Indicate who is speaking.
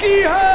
Speaker 1: की है